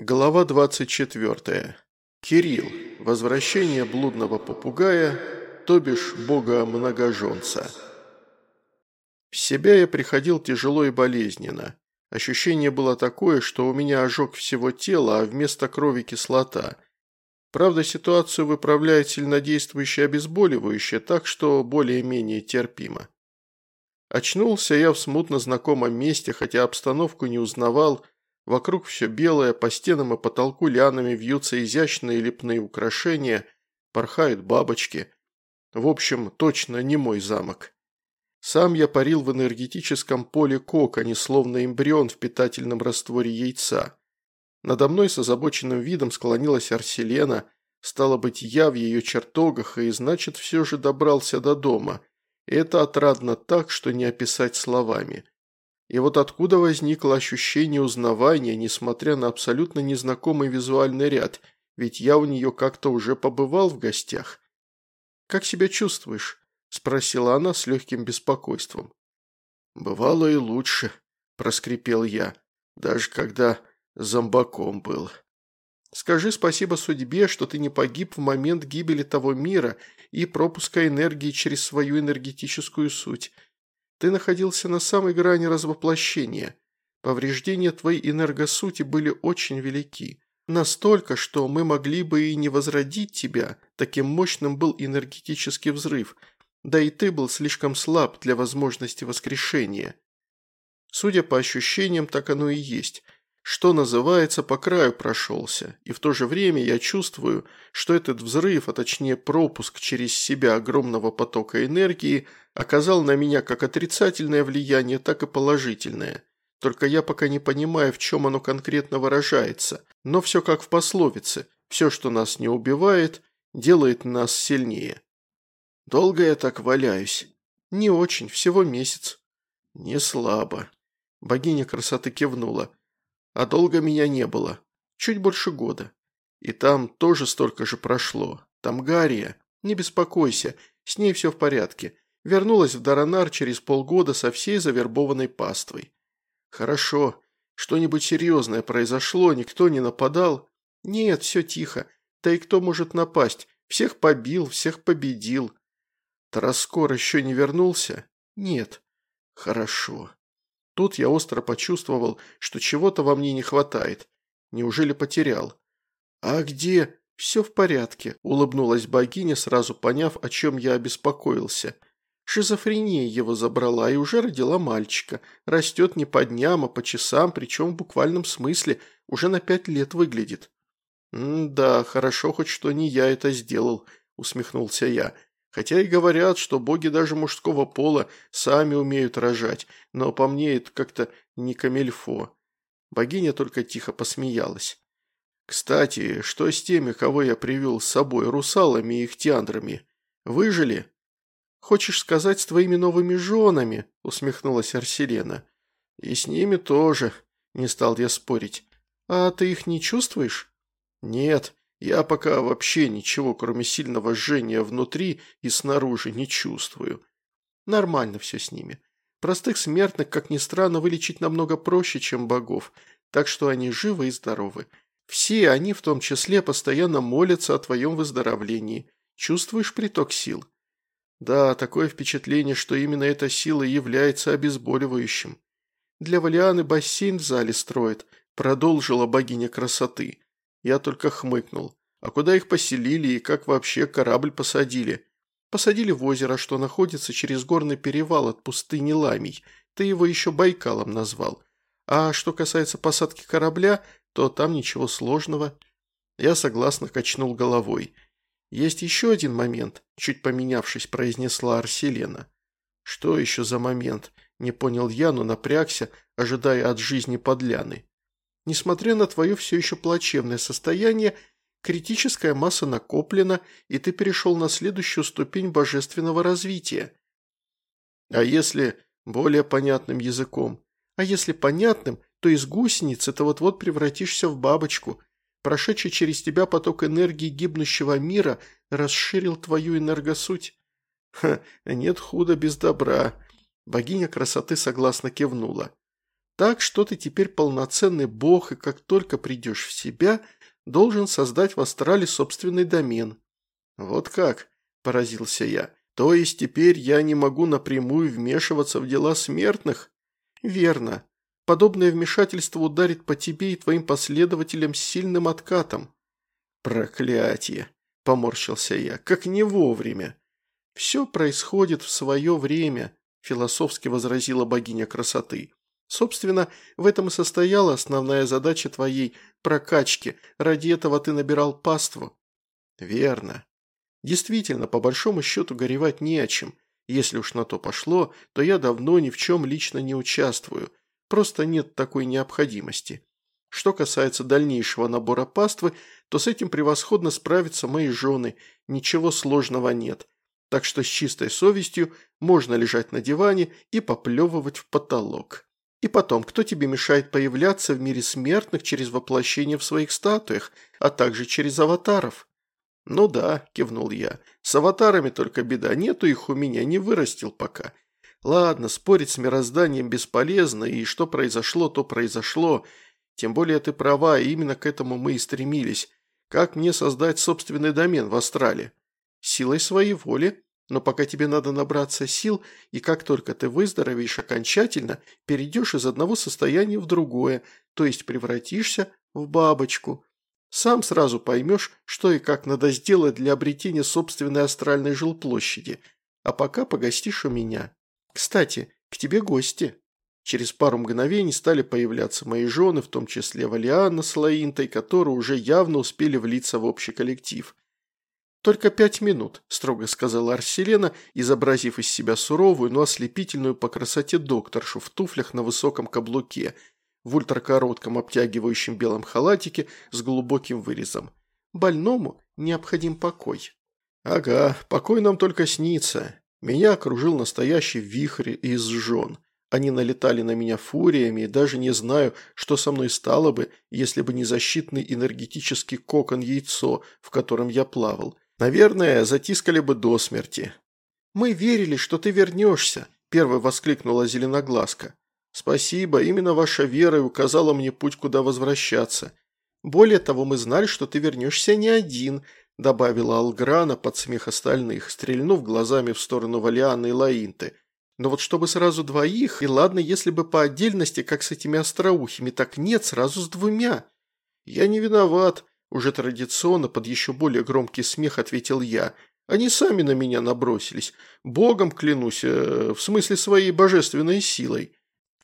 Глава 24. Кирилл. Возвращение блудного попугая, то бишь бога-многоженца. В себя я приходил тяжело и болезненно. Ощущение было такое, что у меня ожог всего тела, а вместо крови кислота. Правда, ситуацию выправляет сильнодействующее обезболивающее, так что более-менее терпимо. Очнулся я в смутно знакомом месте, хотя обстановку не узнавал – Вокруг все белое, по стенам и потолку лианами вьются изящные лепные украшения, порхают бабочки. В общем, точно не мой замок. Сам я парил в энергетическом поле коконе, словно эмбрион в питательном растворе яйца. Надо мной с озабоченным видом склонилась Арселена, стало быть, я в ее чертогах, и значит, все же добрался до дома. И это отрадно так, что не описать словами. И вот откуда возникло ощущение узнавания, несмотря на абсолютно незнакомый визуальный ряд, ведь я у нее как-то уже побывал в гостях. «Как себя чувствуешь?» – спросила она с легким беспокойством. «Бывало и лучше», – проскрипел я, даже когда зомбаком был. «Скажи спасибо судьбе, что ты не погиб в момент гибели того мира и пропуска энергии через свою энергетическую суть», ты находился на самой грани развоплощения. Повреждения твоей энергосути были очень велики. Настолько, что мы могли бы и не возродить тебя, таким мощным был энергетический взрыв, да и ты был слишком слаб для возможности воскрешения. Судя по ощущениям, так оно и есть – что называется, по краю прошелся, и в то же время я чувствую, что этот взрыв, а точнее пропуск через себя огромного потока энергии, оказал на меня как отрицательное влияние, так и положительное. Только я пока не понимаю, в чем оно конкретно выражается, но все как в пословице, все, что нас не убивает, делает нас сильнее. Долго я так валяюсь? Не очень, всего месяц. Не слабо. Богиня красоты кивнула. А долго меня не было. Чуть больше года. И там тоже столько же прошло. Там Гария. Не беспокойся, с ней все в порядке. Вернулась в Даранар через полгода со всей завербованной паствой. Хорошо. Что-нибудь серьезное произошло, никто не нападал? Нет, все тихо. Да и кто может напасть? Всех побил, всех победил. Тараскор еще не вернулся? Нет. Хорошо. Тут я остро почувствовал, что чего-то во мне не хватает. Неужели потерял? «А где?» «Все в порядке», – улыбнулась богиня, сразу поняв, о чем я обеспокоился. Шизофрения его забрала и уже родила мальчика. Растет не по дням, а по часам, причем в буквальном смысле, уже на пять лет выглядит. «Да, хорошо хоть что не я это сделал», – усмехнулся я. Хотя и говорят, что боги даже мужского пола сами умеют рожать, но по мне это как-то не камельфо. Богиня только тихо посмеялась. «Кстати, что с теми, кого я привел с собой, русалами и ихтиандрами? Выжили?» «Хочешь сказать, с твоими новыми женами?» – усмехнулась Арселена. «И с ними тоже», – не стал я спорить. «А ты их не чувствуешь?» «Нет, я пока вообще ничего, кроме сильного жжения внутри и снаружи, не чувствую. Нормально все с ними. Простых смертных, как ни странно, вылечить намного проще, чем богов, так что они живы и здоровы. Все они, в том числе, постоянно молятся о твоем выздоровлении. Чувствуешь приток сил? Да, такое впечатление, что именно эта сила является обезболивающим. Для Валианы бассейн в зале строят, продолжила богиня красоты. Я только хмыкнул. А куда их поселили и как вообще корабль посадили? Посадили в озеро, что находится через горный перевал от пустыни Ламий. Ты его еще Байкалом назвал. А что касается посадки корабля, то там ничего сложного. Я согласно качнул головой. Есть еще один момент, чуть поменявшись, произнесла Арселена. Что еще за момент? Не понял я, но напрягся, ожидая от жизни подляны. Несмотря на твое все еще плачевное состояние, критическая масса накоплена, и ты перешел на следующую ступень божественного развития. А если более понятным языком? А если понятным, то из гусеницы ты вот-вот превратишься в бабочку. Прошедший через тебя поток энергии гибнущего мира расширил твою энергосуть. Ха, нет худа без добра. Богиня красоты согласно кивнула. Так что ты теперь полноценный бог, и как только придешь в себя, должен создать в астрале собственный домен». «Вот как?» – поразился я. «То есть теперь я не могу напрямую вмешиваться в дела смертных?» «Верно. Подобное вмешательство ударит по тебе и твоим последователям с сильным откатом». «Проклятие!» – поморщился я. «Как не вовремя!» «Все происходит в свое время», – философски возразила богиня красоты. «Собственно, в этом и состояла основная задача твоей прокачки. Ради этого ты набирал паству». «Верно. Действительно, по большому счету горевать не о чем. Если уж на то пошло, то я давно ни в чем лично не участвую. Просто нет такой необходимости. Что касается дальнейшего набора паствы, то с этим превосходно справятся мои жены. Ничего сложного нет так что с чистой совестью можно лежать на диване и поплевывать в потолок. И потом, кто тебе мешает появляться в мире смертных через воплощение в своих статуях, а также через аватаров? Ну да, кивнул я, с аватарами только беда, нету их у меня, не вырастил пока. Ладно, спорить с мирозданием бесполезно, и что произошло, то произошло. Тем более ты права, и именно к этому мы и стремились. Как мне создать собственный домен в Астрале? Силой своей воли, но пока тебе надо набраться сил, и как только ты выздоровеешь окончательно, перейдешь из одного состояния в другое, то есть превратишься в бабочку. Сам сразу поймешь, что и как надо сделать для обретения собственной астральной жилплощади. А пока погостишь у меня. Кстати, к тебе гости. Через пару мгновений стали появляться мои жены, в том числе Валианна с Лаинтой, которые уже явно успели влиться в общий коллектив. «Только пять минут», – строго сказала Арселена, изобразив из себя суровую, но ослепительную по красоте докторшу в туфлях на высоком каблуке, в ультракоротком обтягивающем белом халатике с глубоким вырезом. «Больному необходим покой». «Ага, покой нам только снится. Меня окружил настоящий вихрь из жен. Они налетали на меня фуриями, и даже не знаю, что со мной стало бы, если бы не защитный энергетический кокон-яйцо, в котором я плавал». Наверное, затискали бы до смерти. «Мы верили, что ты вернешься», – первой воскликнула Зеленоглазка. «Спасибо, именно ваша вера и указала мне путь, куда возвращаться. Более того, мы знали, что ты вернешься не один», – добавила Алграна под смех остальных, стрельнув глазами в сторону Валианы и Лаинты. «Но вот чтобы сразу двоих, и ладно, если бы по отдельности, как с этими остроухими, так нет, сразу с двумя». «Я не виноват», уже традиционно, под еще более громкий смех, ответил я. Они сами на меня набросились. Богом клянусь, э, в смысле своей божественной силой.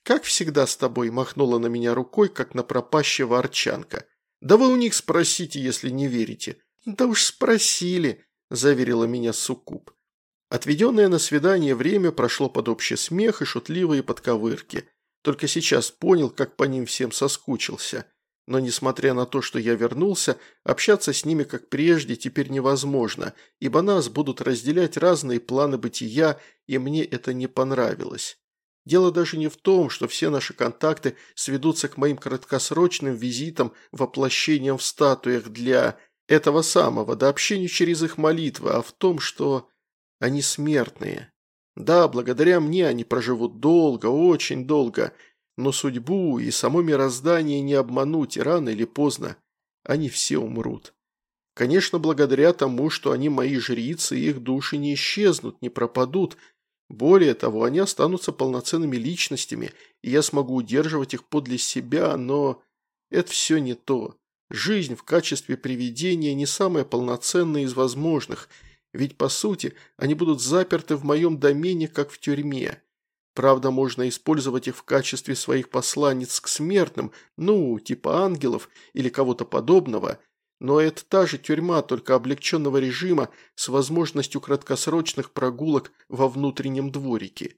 Как всегда с тобой, махнула на меня рукой, как на пропащего арчанка. Да вы у них спросите, если не верите. Да уж спросили, заверила меня Суккуб. Отведенное на свидание время прошло под общий смех и шутливые подковырки. Только сейчас понял, как по ним всем соскучился но несмотря на то, что я вернулся, общаться с ними как прежде теперь невозможно, ибо нас будут разделять разные планы бытия, и мне это не понравилось. Дело даже не в том, что все наши контакты сведутся к моим краткосрочным визитам, воплощением в статуях для этого самого, до общения через их молитвы, а в том, что они смертные. Да, благодаря мне они проживут долго, очень долго – но судьбу и само мироздание не обмануть, рано или поздно они все умрут. Конечно, благодаря тому, что они мои жрицы, их души не исчезнут, не пропадут. Более того, они останутся полноценными личностями, и я смогу удерживать их подле себя, но это все не то. Жизнь в качестве привидения не самая полноценная из возможных, ведь, по сути, они будут заперты в моем домене, как в тюрьме. Правда, можно использовать их в качестве своих посланниц к смертным, ну, типа ангелов или кого-то подобного, но это та же тюрьма, только облегченного режима с возможностью краткосрочных прогулок во внутреннем дворике.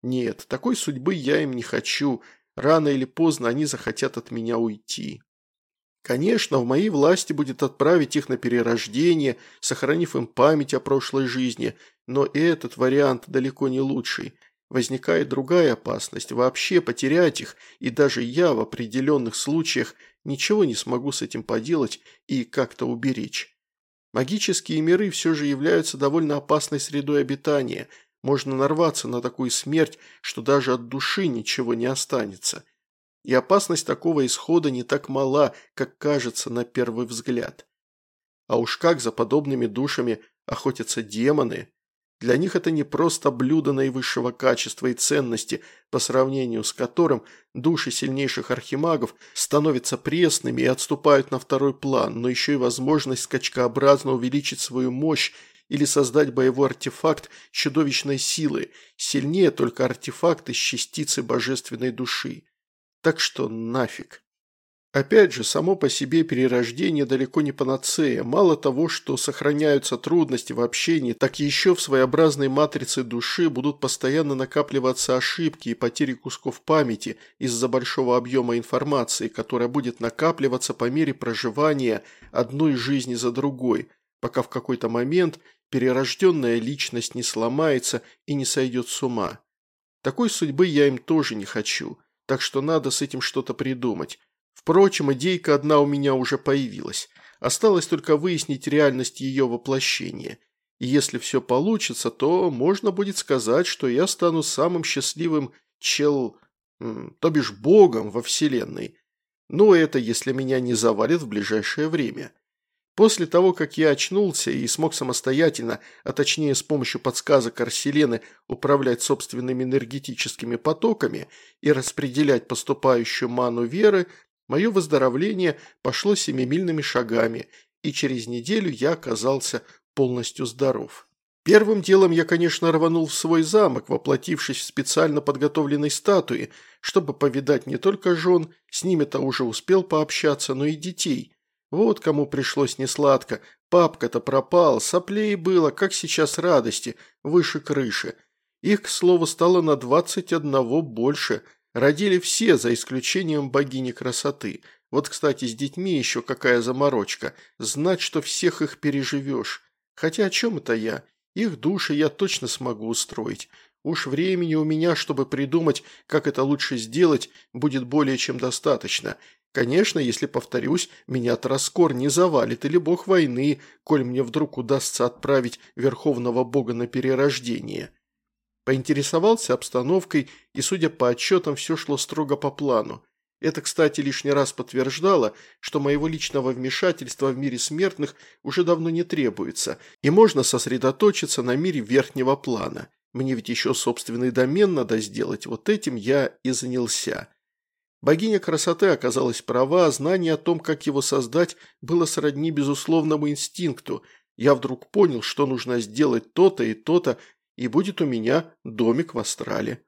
Нет, такой судьбы я им не хочу, рано или поздно они захотят от меня уйти. Конечно, в моей власти будет отправить их на перерождение, сохранив им память о прошлой жизни, но этот вариант далеко не лучший – возникает другая опасность – вообще потерять их, и даже я в определенных случаях ничего не смогу с этим поделать и как-то уберечь. Магические миры все же являются довольно опасной средой обитания, можно нарваться на такую смерть, что даже от души ничего не останется. и опасность такого исхода не так мала, как кажется на первый взгляд. А уж как за подобными душами охотятся демоны. Для них это не просто блюдо наивысшего качества и ценности, по сравнению с которым души сильнейших архимагов становятся пресными и отступают на второй план, но еще и возможность скачкообразно увеличить свою мощь или создать боевой артефакт чудовищной силы, сильнее только артефакт из частицы божественной души. Так что нафиг. Опять же, само по себе перерождение далеко не панацея. Мало того, что сохраняются трудности в общении, так еще в своеобразной матрице души будут постоянно накапливаться ошибки и потери кусков памяти из-за большого объема информации, которая будет накапливаться по мере проживания одной жизни за другой, пока в какой-то момент перерожденная личность не сломается и не сойдет с ума. Такой судьбы я им тоже не хочу, так что надо с этим что-то придумать. Впрочем, идейка одна у меня уже появилась. Осталось только выяснить реальность ее воплощения. И если все получится, то можно будет сказать, что я стану самым счастливым чел... то бишь богом во вселенной. Но это если меня не завалит в ближайшее время. После того, как я очнулся и смог самостоятельно, а точнее с помощью подсказок Арселены, управлять собственными энергетическими потоками и распределять поступающую ману веры, Мое выздоровление пошло семимильными шагами, и через неделю я оказался полностью здоров. Первым делом я, конечно, рванул в свой замок, воплотившись в специально подготовленной статуе, чтобы повидать не только жен, с ними-то уже успел пообщаться, но и детей. Вот кому пришлось несладко. Папка-то пропал, соплей было, как сейчас радости, выше крыши. Их, к слову, стало на двадцать одного больше – Родили все, за исключением богини красоты. Вот, кстати, с детьми еще какая заморочка. Знать, что всех их переживешь. Хотя о чем это я? Их души я точно смогу устроить. Уж времени у меня, чтобы придумать, как это лучше сделать, будет более чем достаточно. Конечно, если повторюсь, меня Троскор не завалит или бог войны, коль мне вдруг удастся отправить верховного бога на перерождение. Поинтересовался обстановкой, и, судя по отчетам, все шло строго по плану. Это, кстати, лишний раз подтверждало, что моего личного вмешательства в мире смертных уже давно не требуется, и можно сосредоточиться на мире верхнего плана. Мне ведь еще собственный домен надо сделать, вот этим я и занялся. Богиня красоты оказалась права, знание о том, как его создать, было сродни безусловному инстинкту. Я вдруг понял, что нужно сделать то-то и то-то, и будет у меня домик в Астрале.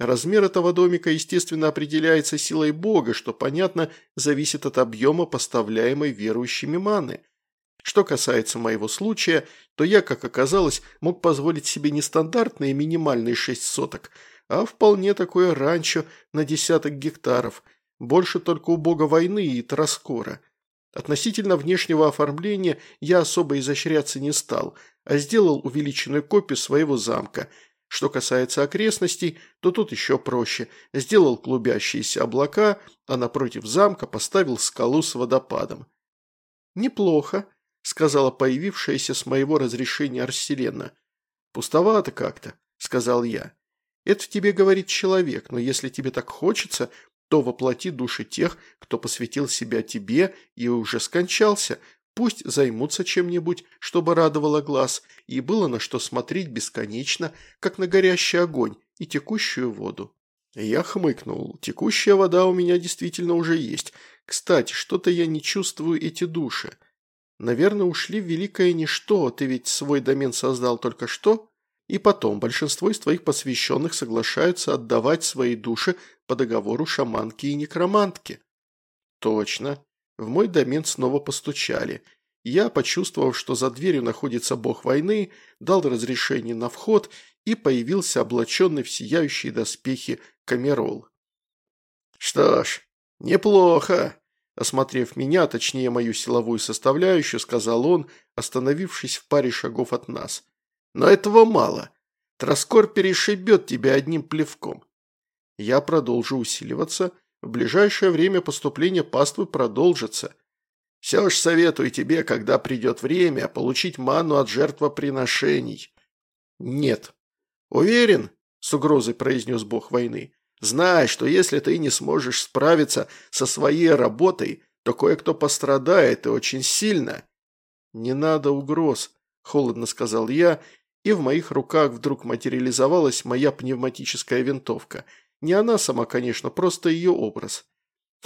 Размер этого домика, естественно, определяется силой Бога, что, понятно, зависит от объема поставляемой верующими маны. Что касается моего случая, то я, как оказалось, мог позволить себе не стандартные минимальные шесть соток, а вполне такое ранчо на десяток гектаров, больше только у бога войны и Троскора. Относительно внешнего оформления я особо изощряться не стал, а сделал увеличенную копию своего замка. Что касается окрестностей, то тут еще проще. Сделал клубящиеся облака, а напротив замка поставил скалу с водопадом. «Неплохо», – сказала появившаяся с моего разрешения Арселена. «Пустовато как-то», – сказал я. «Это тебе говорит человек, но если тебе так хочется, то воплоти души тех, кто посвятил себя тебе и уже скончался, пусть займутся чем-нибудь, чтобы радовало глаз, и было на что смотреть бесконечно, как на горящий огонь и текущую воду. Я хмыкнул. Текущая вода у меня действительно уже есть. Кстати, что-то я не чувствую эти души. Наверное, ушли в великое ничто, ты ведь свой домен создал только что? И потом, большинство из твоих посвященных соглашаются отдавать свои души по договору шаманки и некромантки. Точно. В мой домен снова постучали. Я, почувствовав, что за дверью находится бог войны, дал разрешение на вход и появился облаченный в сияющие доспехи камерол. «Что ж, неплохо», Осмотрев меня, точнее мою силовую составляющую, сказал он, остановившись в паре шагов от нас. Но этого мало. Троскор перешибет тебя одним плевком. Я продолжу усиливаться. В ближайшее время поступление паствы продолжится. Все ж советую тебе, когда придет время, получить ману от жертвоприношений. Нет. Уверен, с угрозой произнес бог войны. Знай, что если ты не сможешь справиться со своей работой, то кое-кто пострадает и очень сильно». «Не надо угроз», – холодно сказал я, и в моих руках вдруг материализовалась моя пневматическая винтовка. Не она сама, конечно, просто ее образ.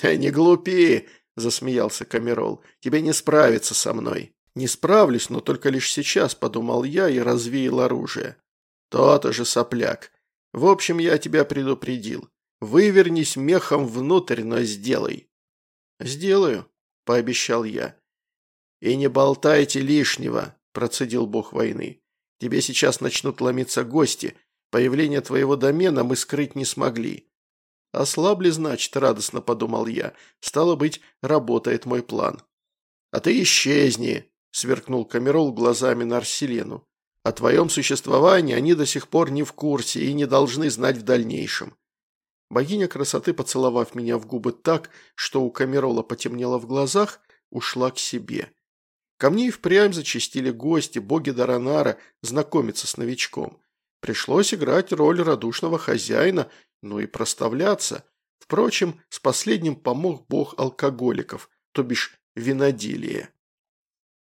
«Не глупи!» – засмеялся Камерол. «Тебе не справиться со мной». «Не справлюсь, но только лишь сейчас», – подумал я и развеял оружие. «То-то же сопляк. В общем, я тебя предупредил. Вывернись мехом внутрь, но сделай». «Сделаю», – пообещал я. «И не болтайте лишнего», – процедил бог войны. «Тебе сейчас начнут ломиться гости. Появление твоего домена мы скрыть не смогли. «Ослабли, значит», – радостно подумал я. «Стало быть, работает мой план». «А ты исчезни», – сверкнул Камерол глазами на Арселену. «О твоем существовании они до сих пор не в курсе и не должны знать в дальнейшем». Богиня красоты, поцеловав меня в губы так, что у Камерола потемнело в глазах, ушла к себе. Ко мне и впрямь зачастили гости, боги Даранара, знакомиться с новичком. Пришлось играть роль радушного хозяина, ну и проставляться. Впрочем, с последним помог бог алкоголиков, то бишь виноделие.